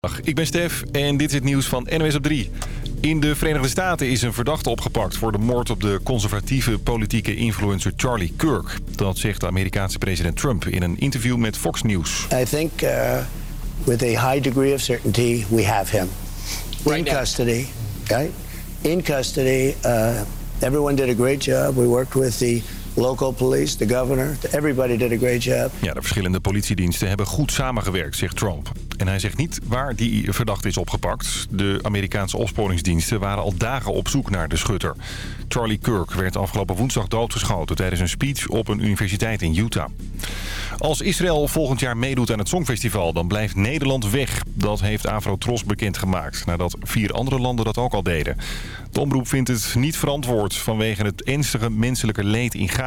Dag, ik ben Stef en dit is het nieuws van NOS op 3. In de Verenigde Staten is een verdachte opgepakt voor de moord op de conservatieve politieke influencer Charlie Kirk. Dat zegt de Amerikaanse president Trump in een interview met Fox News. I think uh, with a high degree of certainty we have him in custody. Right? In custody. Uh, everyone did a great job. We worked with the local police, the governor. Everybody did a great job. Ja, de verschillende politiediensten hebben goed samengewerkt, zegt Trump. En hij zegt niet waar die verdachte is opgepakt. De Amerikaanse opsporingsdiensten waren al dagen op zoek naar de schutter. Charlie Kirk werd afgelopen woensdag doodgeschoten tijdens een speech op een universiteit in Utah. Als Israël volgend jaar meedoet aan het Songfestival, dan blijft Nederland weg. Dat heeft Afro-Tros bekendgemaakt, nadat vier andere landen dat ook al deden. De omroep vindt het niet verantwoord vanwege het ernstige menselijke leed in Gaza.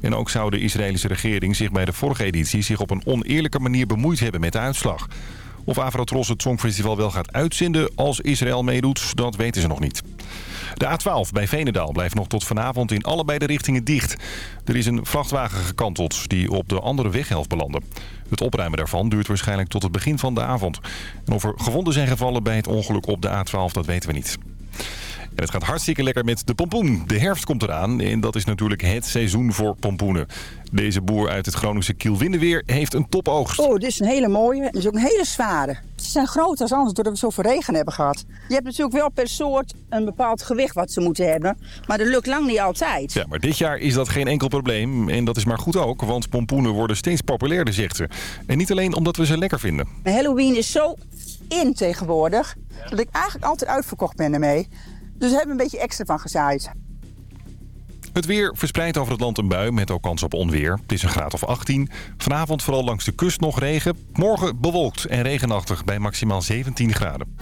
En ook zou de Israëlische regering zich bij de vorige editie zich op een oneerlijke manier bemoeid hebben met de uitslag. Of Avrotros het Songfestival wel gaat uitzenden als Israël meedoet, dat weten ze nog niet. De A12 bij Venendaal blijft nog tot vanavond in allebei de richtingen dicht. Er is een vrachtwagen gekanteld die op de andere weghelft belandde. Het opruimen daarvan duurt waarschijnlijk tot het begin van de avond. En of er gewonden zijn gevallen bij het ongeluk op de A12, dat weten we niet. En het gaat hartstikke lekker met de pompoen. De herfst komt eraan en dat is natuurlijk het seizoen voor pompoenen. Deze boer uit het Groningse Kielwindeweer heeft een topoogst. Oh, dit is een hele mooie. Dit is ook een hele zware. Ze zijn groter als anders doordat we zoveel regen hebben gehad. Je hebt natuurlijk wel per soort een bepaald gewicht wat ze moeten hebben. Maar dat lukt lang niet altijd. Ja, maar dit jaar is dat geen enkel probleem. En dat is maar goed ook, want pompoenen worden steeds populairder, zegt ze. En niet alleen omdat we ze lekker vinden. Halloween is zo in tegenwoordig... dat ik eigenlijk altijd uitverkocht ben ermee. Dus we hebben een beetje extra van gezaaid. Het weer verspreidt over het land een bui met ook kans op onweer. Het is een graad of 18. Vanavond vooral langs de kust nog regen. Morgen bewolkt en regenachtig bij maximaal 17 graden.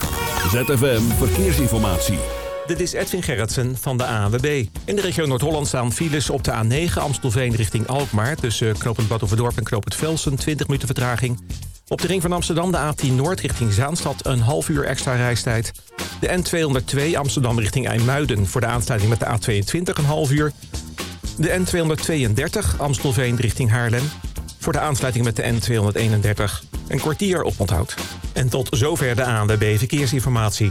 ZFM Verkeersinformatie. Dit is Edwin Gerritsen van de ANWB. In de regio Noord-Holland staan files op de A9 Amstelveen richting Alkmaar... tussen Knopend Badhoevedorp en Knopend Velsen, 20 minuten vertraging. Op de ring van Amsterdam de A10 Noord richting Zaanstad een half uur extra reistijd. De N202 Amsterdam richting IJmuiden voor de aansluiting met de A22 een half uur. De N232 Amstelveen richting Haarlem voor de aansluiting met de N231 een kwartier op onthoud. En tot zover de ANWB Verkeersinformatie.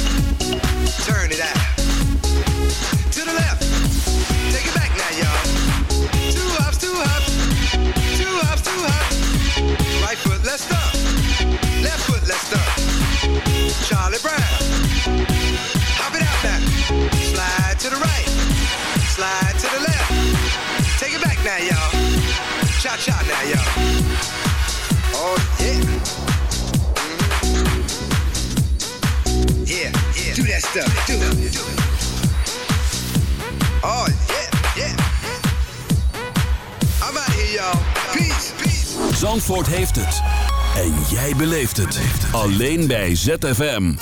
Cha cha now, y'all. Oh, yeah. Yeah, yeah. Do that stuff. Do it. Oh, yeah, yeah. I'm out here, y'all. Peace, peace. Zandvoort heeft het. En jij beleeft het. Alleen bij ZFM.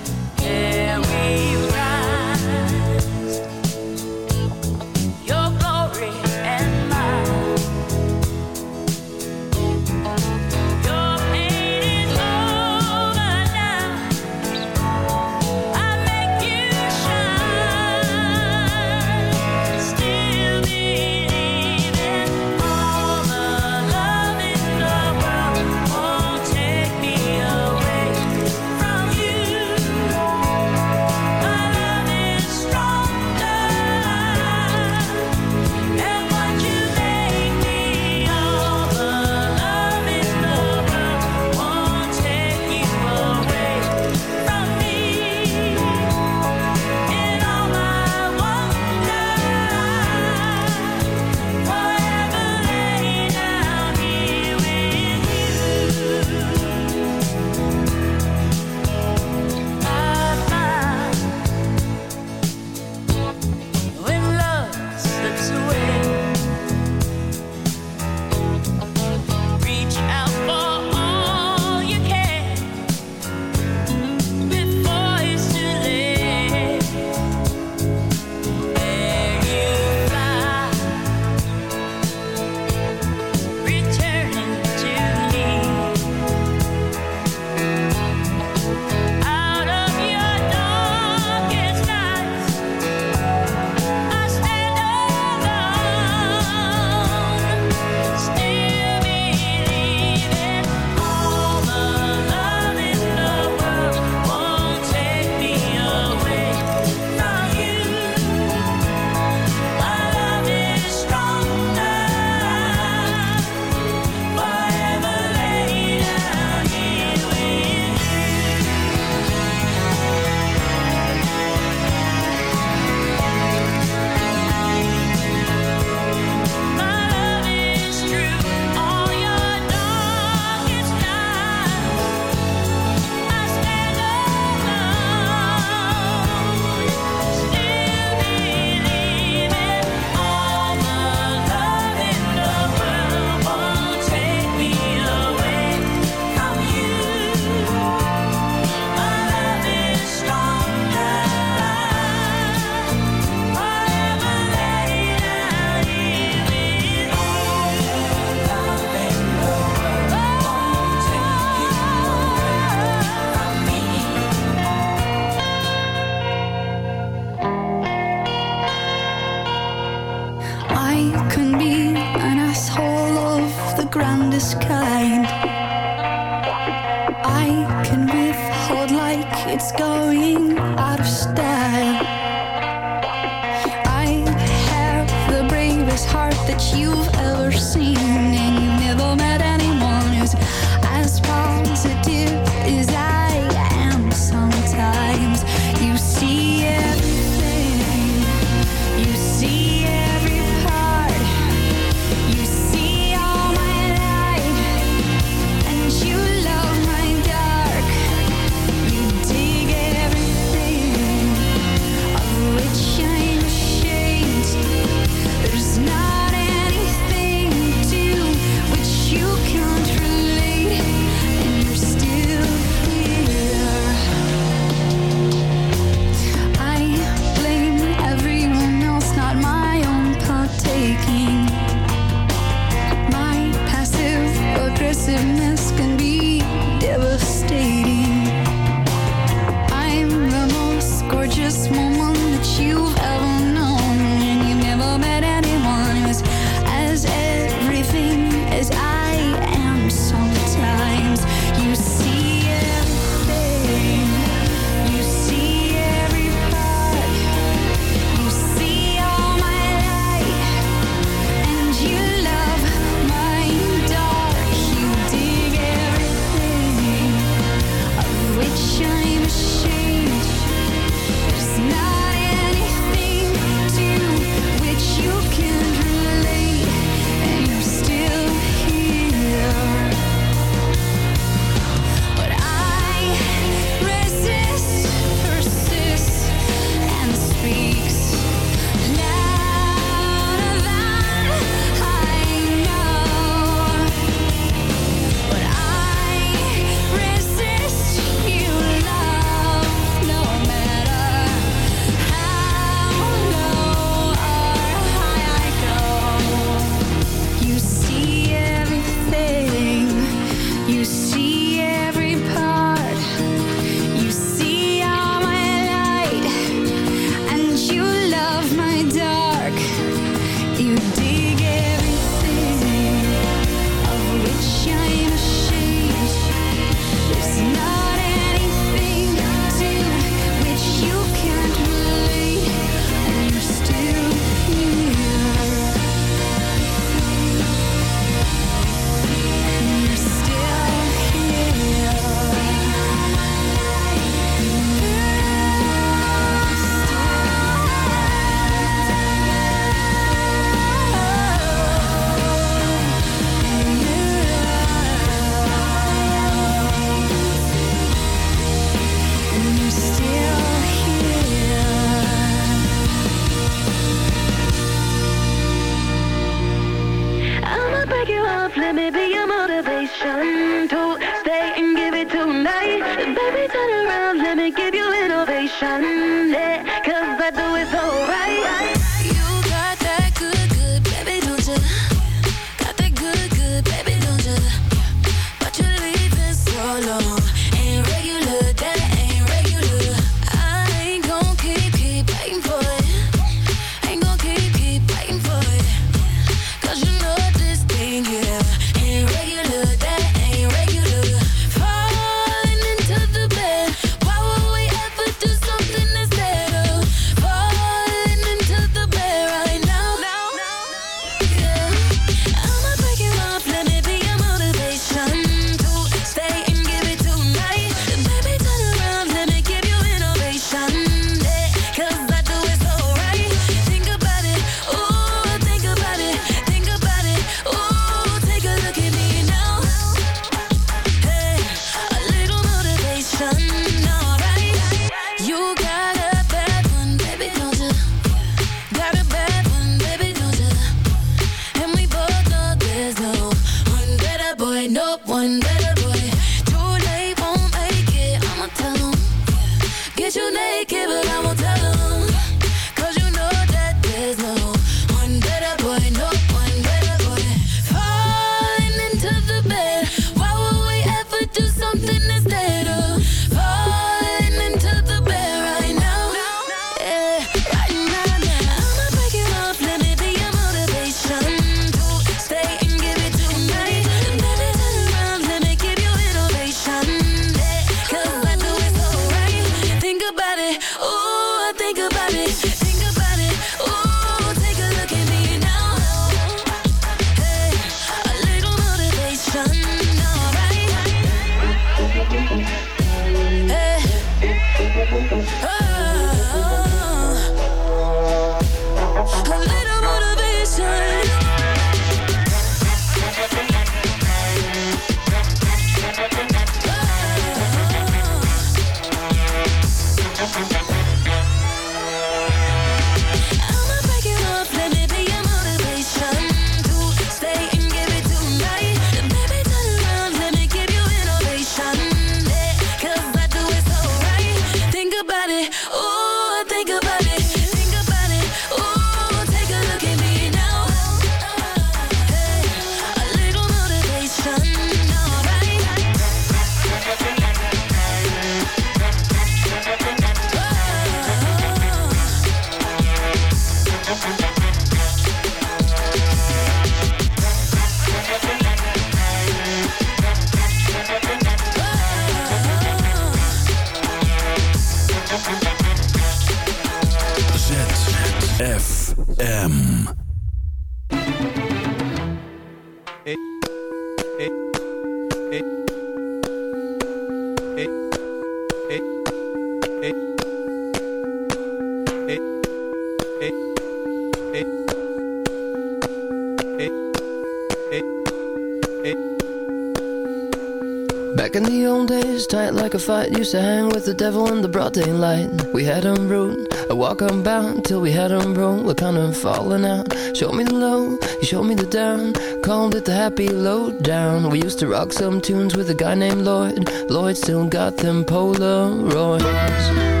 tight like a fight. Used to hang with the devil in the broad daylight. We had him rude. I walk unbound till we had him broke. We're kind of falling out. Show me the low, you showed me the down. Called it the happy low down. We used to rock some tunes with a guy named Lloyd. Lloyd still got them Polaroids.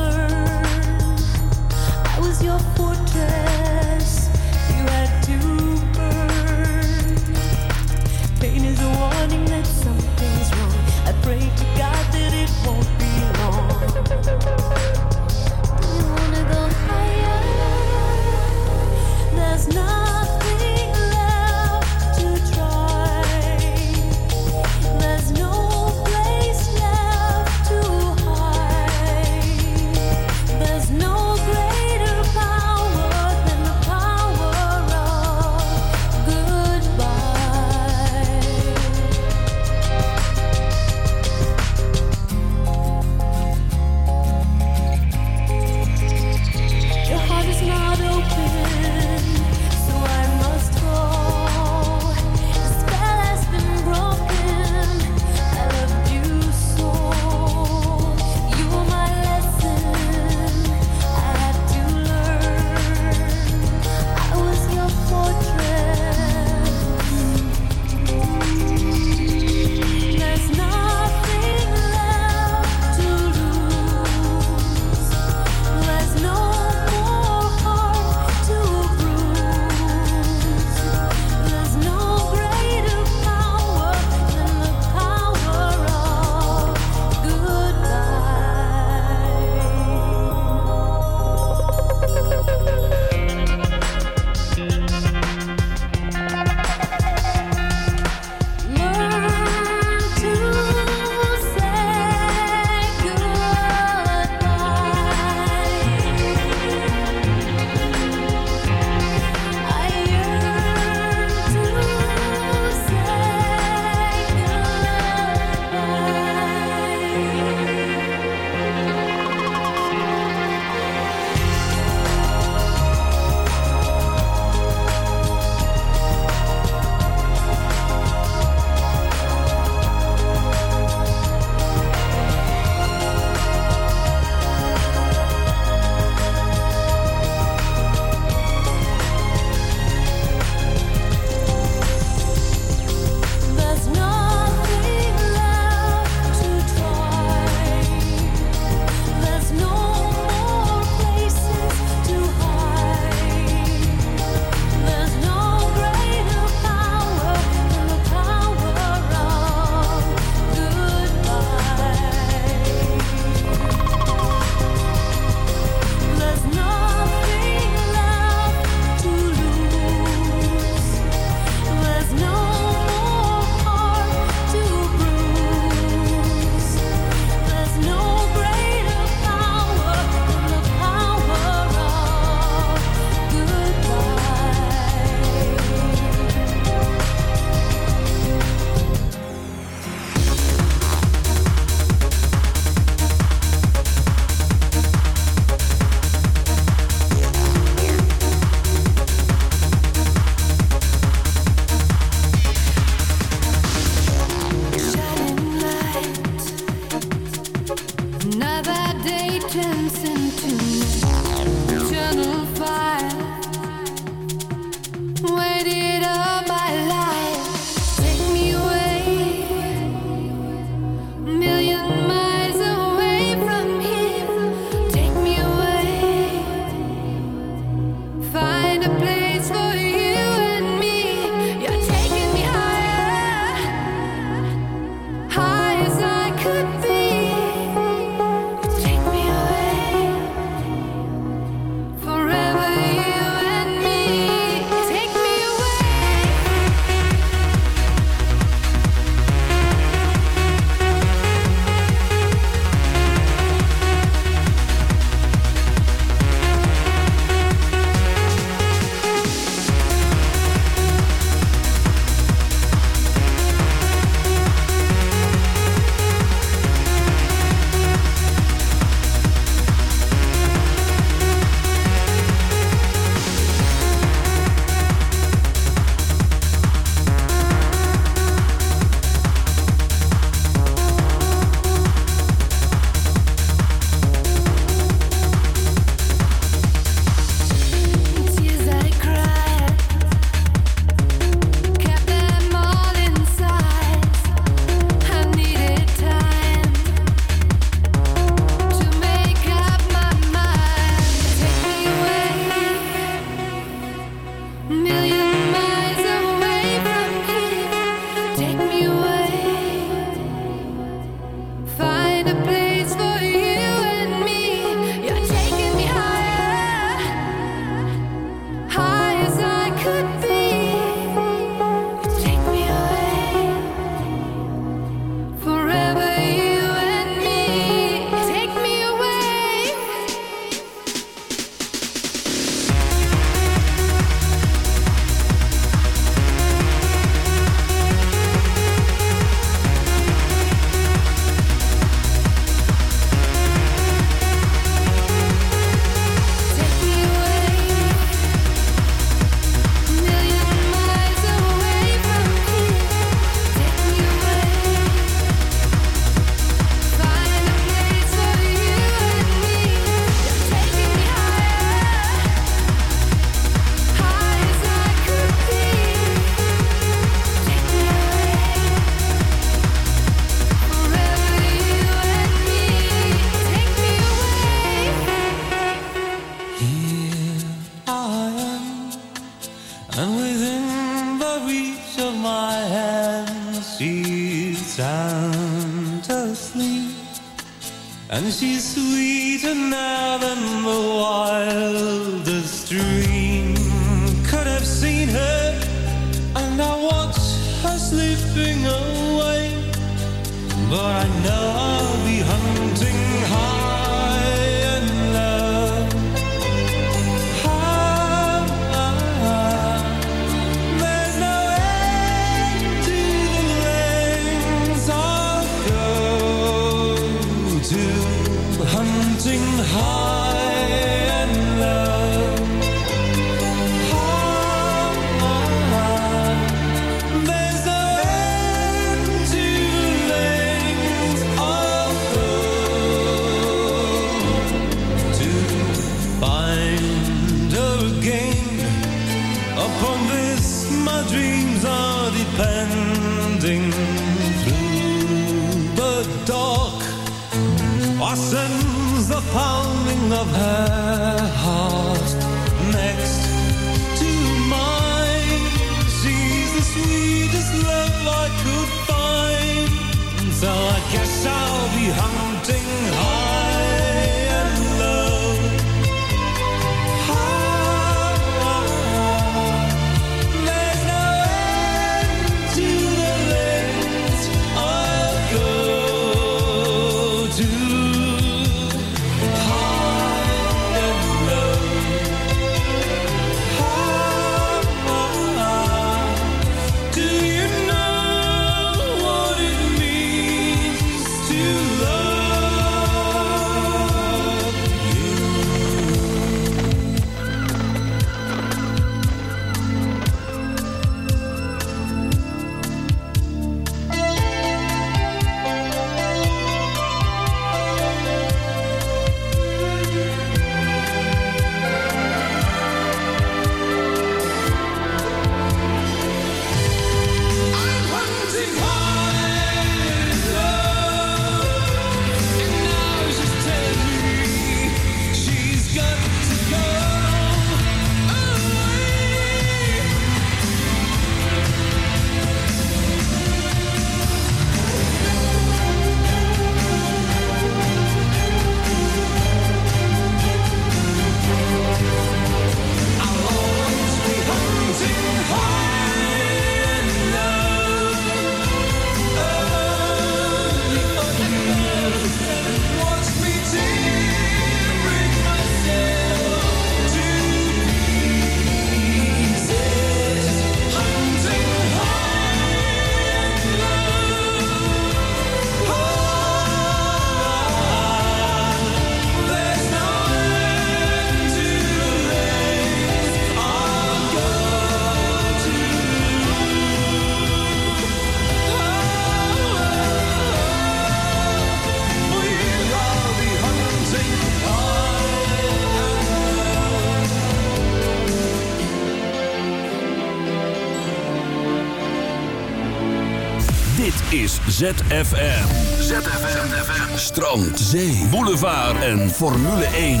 ZFM. ZFM. Strand, zee, boulevard en Formule 1.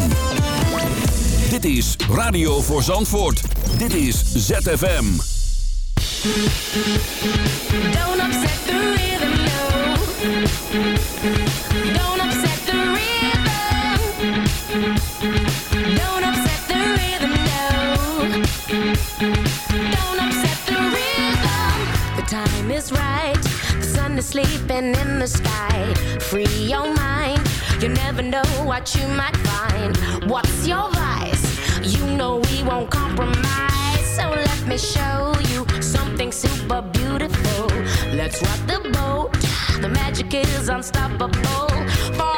Dit is Radio voor Zandvoort. Dit is ZFM. Don't upset the rhythm, no. Don't. sleeping in the sky. Free your mind. You never know what you might find. What's your vice? You know we won't compromise. So let me show you something super beautiful. Let's rock the boat. The magic is unstoppable. For